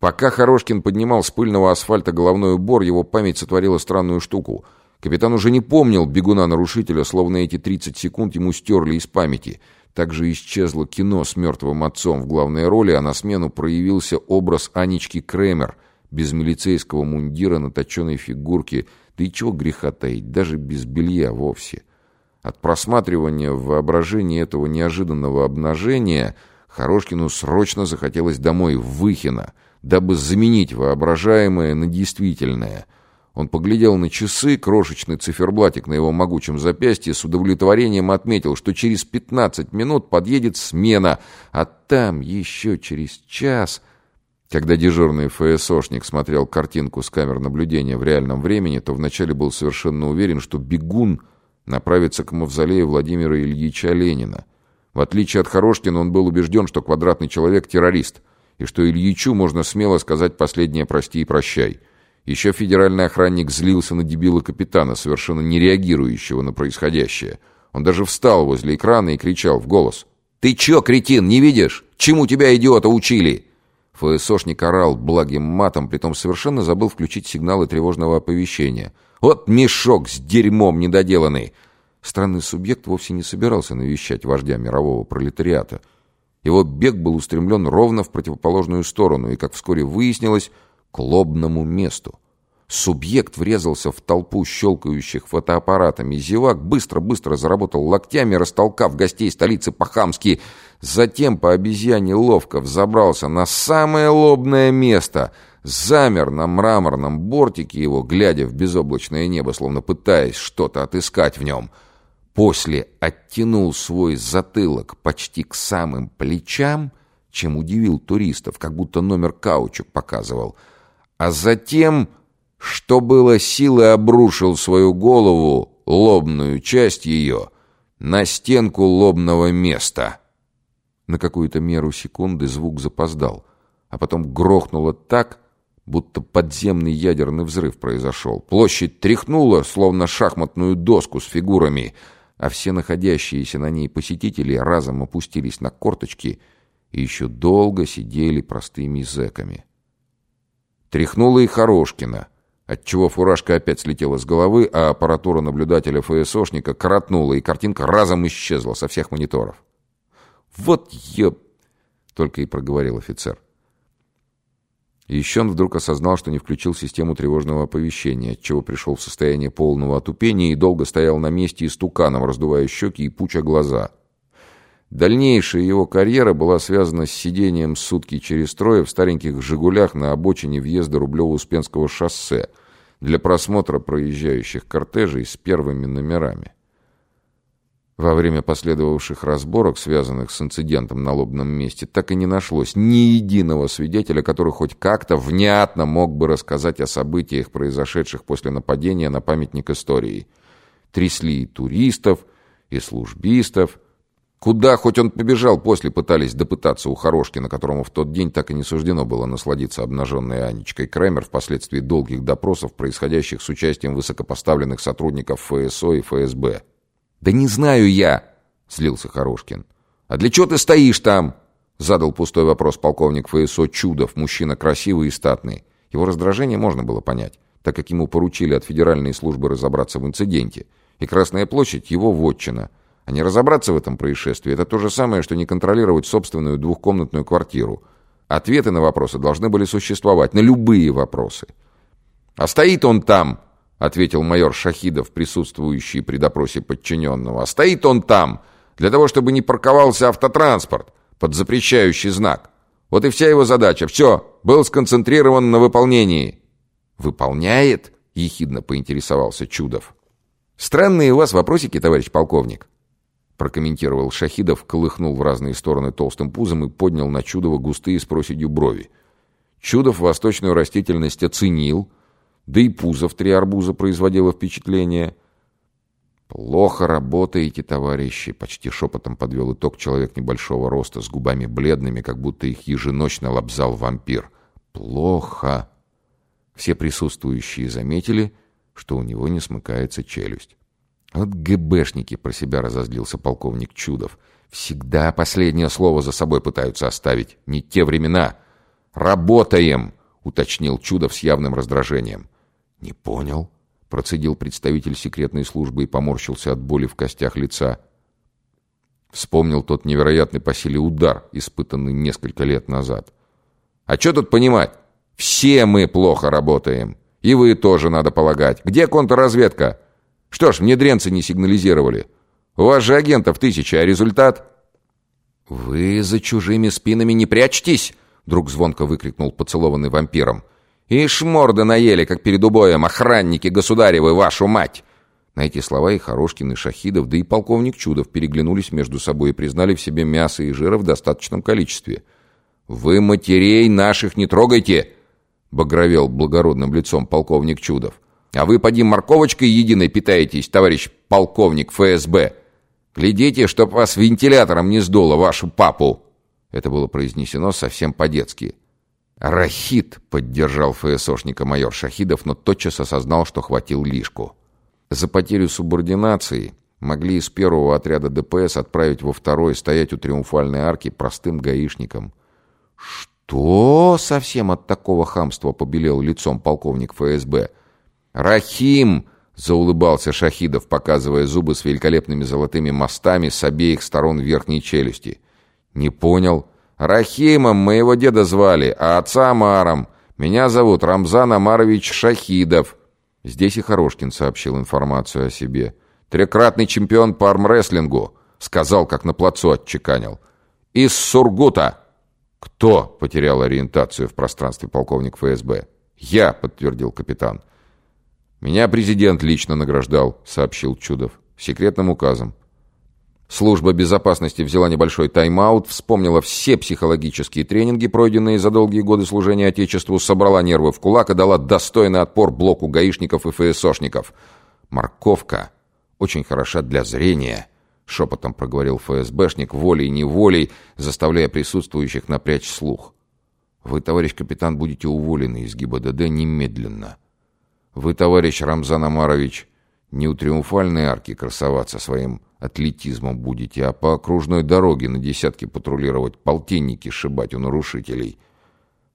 Пока Хорошкин поднимал с пыльного асфальта головной убор, его память сотворила странную штуку. Капитан уже не помнил бегуна-нарушителя, словно эти 30 секунд ему стерли из памяти. Также исчезло кино с мертвым отцом в главной роли, а на смену проявился образ Анечки Кремер, без милицейского мундира на точенной фигурке, да и чего греха таить, даже без белья вовсе. От просматривания в воображении этого неожиданного обнажения Хорошкину срочно захотелось домой, в Выхино, дабы заменить воображаемое на действительное. Он поглядел на часы, крошечный циферблатик на его могучем запястье, с удовлетворением отметил, что через 15 минут подъедет смена, а там еще через час... Когда дежурный ФСОшник смотрел картинку с камер наблюдения в реальном времени, то вначале был совершенно уверен, что бегун направится к мавзолею Владимира Ильича Ленина. В отличие от Хорошкина, он был убежден, что квадратный человек – террорист, и что Ильичу можно смело сказать последнее «прости и прощай». Еще федеральный охранник злился на дебила капитана, совершенно не реагирующего на происходящее. Он даже встал возле экрана и кричал в голос. «Ты че, кретин, не видишь? Чему тебя, идиота, учили?» ФСОшник орал благим матом, притом совершенно забыл включить сигналы тревожного оповещения – вот мешок с дерьмом недоделанный. Странный субъект вовсе не собирался навещать вождя мирового пролетариата. Его бег был устремлен ровно в противоположную сторону и, как вскоре выяснилось, к лобному месту. Субъект врезался в толпу щелкающих фотоаппаратами зевак, быстро-быстро заработал локтями, растолкав гостей столицы по-хамски, затем по обезьяне ловко взобрался на самое лобное место — замер на мраморном бортике его, глядя в безоблачное небо, словно пытаясь что-то отыскать в нем. После оттянул свой затылок почти к самым плечам, чем удивил туристов, как будто номер каучук показывал. А затем, что было силы, обрушил свою голову, лобную часть ее, на стенку лобного места. На какую-то меру секунды звук запоздал, а потом грохнуло так, будто подземный ядерный взрыв произошел. Площадь тряхнула, словно шахматную доску с фигурами, а все находящиеся на ней посетители разом опустились на корточки и еще долго сидели простыми зэками. Тряхнула и Хорошкина, отчего фуражка опять слетела с головы, а аппаратура наблюдателя ФСОшника коротнула, и картинка разом исчезла со всех мониторов. «Вот еб...» — только и проговорил офицер. — и еще он вдруг осознал, что не включил систему тревожного оповещения, отчего пришел в состояние полного отупения и долго стоял на месте истуканом, раздувая щеки и пуча глаза. Дальнейшая его карьера была связана с сидением сутки через трое в стареньких «Жигулях» на обочине въезда Рублево-Успенского шоссе для просмотра проезжающих кортежей с первыми номерами. Во время последовавших разборок, связанных с инцидентом на лобном месте, так и не нашлось ни единого свидетеля, который хоть как-то внятно мог бы рассказать о событиях, произошедших после нападения на памятник истории. Трясли и туристов, и службистов. Куда хоть он побежал после, пытались допытаться у Хорошкина, которому в тот день так и не суждено было насладиться обнаженной Анечкой Кремер впоследствии долгих допросов, происходящих с участием высокопоставленных сотрудников ФСО и ФСБ. «Да не знаю я!» — слился Хорошкин. «А для чего ты стоишь там?» — задал пустой вопрос полковник ФСО Чудов, мужчина красивый и статный. Его раздражение можно было понять, так как ему поручили от Федеральной службы разобраться в инциденте. И Красная площадь — его вотчина. А не разобраться в этом происшествии — это то же самое, что не контролировать собственную двухкомнатную квартиру. Ответы на вопросы должны были существовать, на любые вопросы. «А стоит он там!» Ответил майор Шахидов, присутствующий при допросе подчиненного. «Стоит он там, для того, чтобы не парковался автотранспорт под запрещающий знак. Вот и вся его задача. Все, был сконцентрирован на выполнении». «Выполняет?» — ехидно поинтересовался Чудов. «Странные у вас вопросики, товарищ полковник», — прокомментировал Шахидов, колыхнул в разные стороны толстым пузом и поднял на Чудова густые с проседью брови. Чудов восточную растительность оценил — да и пузо в три арбуза производило впечатление. «Плохо работаете, товарищи», — почти шепотом подвел итог человек небольшого роста, с губами бледными, как будто их еженочно лобзал вампир. «Плохо». Все присутствующие заметили, что у него не смыкается челюсть. «Вот ГБшники», — про себя разозлился полковник Чудов. «Всегда последнее слово за собой пытаются оставить. Не те времена. «Работаем!» — уточнил Чудов с явным раздражением. «Не понял», — процедил представитель секретной службы и поморщился от боли в костях лица. Вспомнил тот невероятный по силе удар, испытанный несколько лет назад. «А что тут понимать? Все мы плохо работаем. И вы тоже, надо полагать. Где контрразведка? Что ж, внедренцы не сигнализировали. У вас же агентов тысяча, а результат...» «Вы за чужими спинами не прячьтесь!» Вдруг звонко выкрикнул поцелованный вампиром. «Ишь, морды наели, как перед убоем, охранники государевы, вашу мать!» На эти слова и Хорошкин, и Шахидов, да и полковник Чудов переглянулись между собой и признали в себе мясо и жира в достаточном количестве. «Вы матерей наших не трогайте!» — багровел благородным лицом полковник Чудов. «А вы, поди, морковочкой единой питаетесь, товарищ полковник ФСБ! Глядите, чтоб вас вентилятором не сдуло, вашу папу!» Это было произнесено совсем по-детски. «Рахит!» — поддержал ФСОшника майор Шахидов, но тотчас осознал, что хватил лишку. За потерю субординации могли из первого отряда ДПС отправить во второй стоять у Триумфальной арки простым гаишникам. «Что?» — совсем от такого хамства побелел лицом полковник ФСБ. «Рахим!» — заулыбался Шахидов, показывая зубы с великолепными золотыми мостами с обеих сторон верхней челюсти. «Не понял. Рахимом моего деда звали, а отца Амаром. Меня зовут Рамзан Амарович Шахидов». Здесь и Хорошкин сообщил информацию о себе. «Трекратный чемпион по армрестлингу», — сказал, как на плацу отчеканил. «Из Сургута». «Кто?» — потерял ориентацию в пространстве полковник ФСБ. «Я», — подтвердил капитан. «Меня президент лично награждал», — сообщил Чудов. «Секретным указом. Служба безопасности взяла небольшой тайм-аут, вспомнила все психологические тренинги, пройденные за долгие годы служения Отечеству, собрала нервы в кулак и дала достойный отпор блоку гаишников и ФСОшников. «Морковка очень хороша для зрения», — шепотом проговорил ФСБшник, волей-неволей, заставляя присутствующих напрячь слух. «Вы, товарищ капитан, будете уволены из ГИБДД немедленно. Вы, товарищ Рамзан Амарович, не у триумфальной арки красоваться своим атлетизмом будете, а по окружной дороге на десятки патрулировать, полтинники шибать у нарушителей.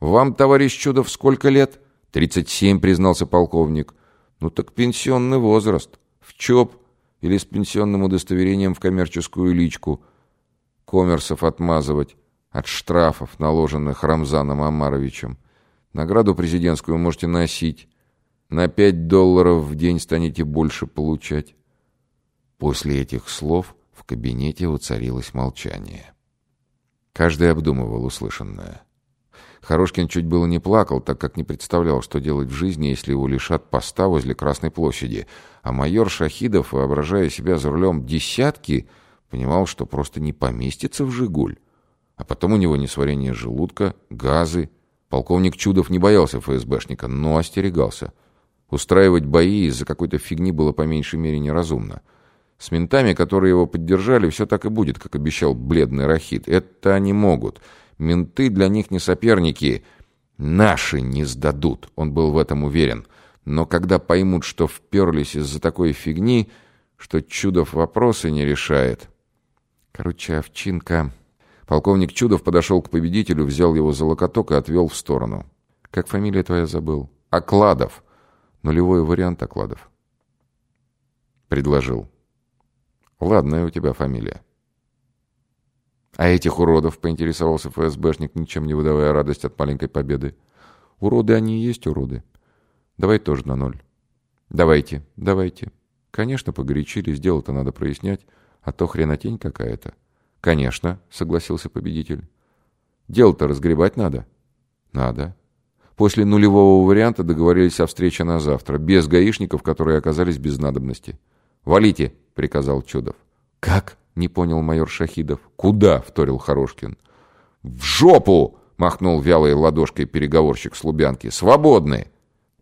Вам, товарищ Чудов, сколько лет? Тридцать семь, признался полковник. Ну так пенсионный возраст. В ЧОП или с пенсионным удостоверением в коммерческую личку. Коммерсов отмазывать от штрафов, наложенных Рамзаном Амаровичем. Награду президентскую можете носить. На пять долларов в день станете больше получать. После этих слов в кабинете воцарилось молчание. Каждый обдумывал услышанное. Хорошкин чуть было не плакал, так как не представлял, что делать в жизни, если его лишат поста возле Красной площади. А майор Шахидов, воображая себя за рулем десятки, понимал, что просто не поместится в «Жигуль». А потом у него несварение желудка, газы. Полковник Чудов не боялся ФСБшника, но остерегался. Устраивать бои из-за какой-то фигни было по меньшей мере неразумно. С ментами, которые его поддержали, все так и будет, как обещал бледный Рахит. Это они могут. Менты для них не соперники. Наши не сдадут, он был в этом уверен. Но когда поймут, что вперлись из-за такой фигни, что Чудов вопросы не решает... Короче, овчинка... Полковник Чудов подошел к победителю, взял его за локоток и отвел в сторону. «Как фамилия твоя забыл?» «Окладов». Нулевой вариант Окладов. Предложил. Ладная у тебя фамилия. А этих уродов, поинтересовался ФСБшник, ничем не выдавая радость от маленькой победы. Уроды они и есть уроды. Давай тоже на ноль. Давайте, давайте. Конечно, погорячились, дело-то надо прояснять, а то хренотень какая-то. Конечно, согласился победитель. Дело-то разгребать надо. Надо. После нулевого варианта договорились о встрече на завтра, без гаишников, которые оказались без надобности. «Валите!» — приказал Чудов. «Как?» — не понял майор Шахидов. «Куда?» — вторил Хорошкин. «В жопу!» — махнул вялой ладошкой переговорщик с Лубянки. «Свободны!»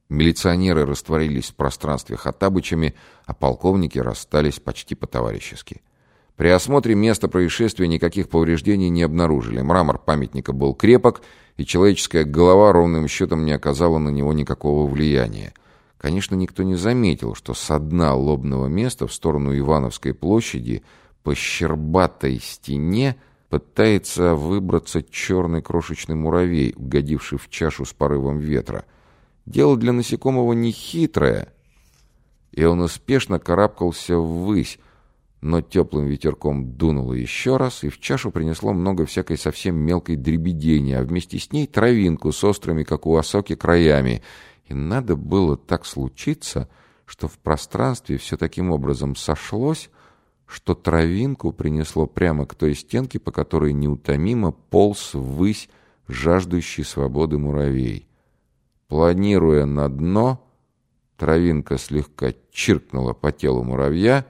Милиционеры растворились в пространстве хатабычами, а полковники расстались почти по-товарищески. При осмотре места происшествия никаких повреждений не обнаружили. Мрамор памятника был крепок, и человеческая голова ровным счетом не оказала на него никакого влияния. Конечно, никто не заметил, что со дна лобного места в сторону Ивановской площади по щербатой стене Пытается выбраться черный крошечный муравей, угодивший в чашу с порывом ветра. Дело для насекомого нехитрое, и он успешно карабкался ввысь, но теплым ветерком дунуло еще раз, и в чашу принесло много всякой совсем мелкой дребедени, а вместе с ней травинку с острыми, как у осоки, краями. И надо было так случиться, что в пространстве все таким образом сошлось, что травинку принесло прямо к той стенке, по которой неутомимо полз ввысь жаждущий свободы муравей. Планируя на дно, травинка слегка чиркнула по телу муравья,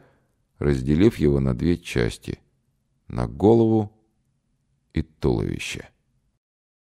разделив его на две части — на голову и туловище.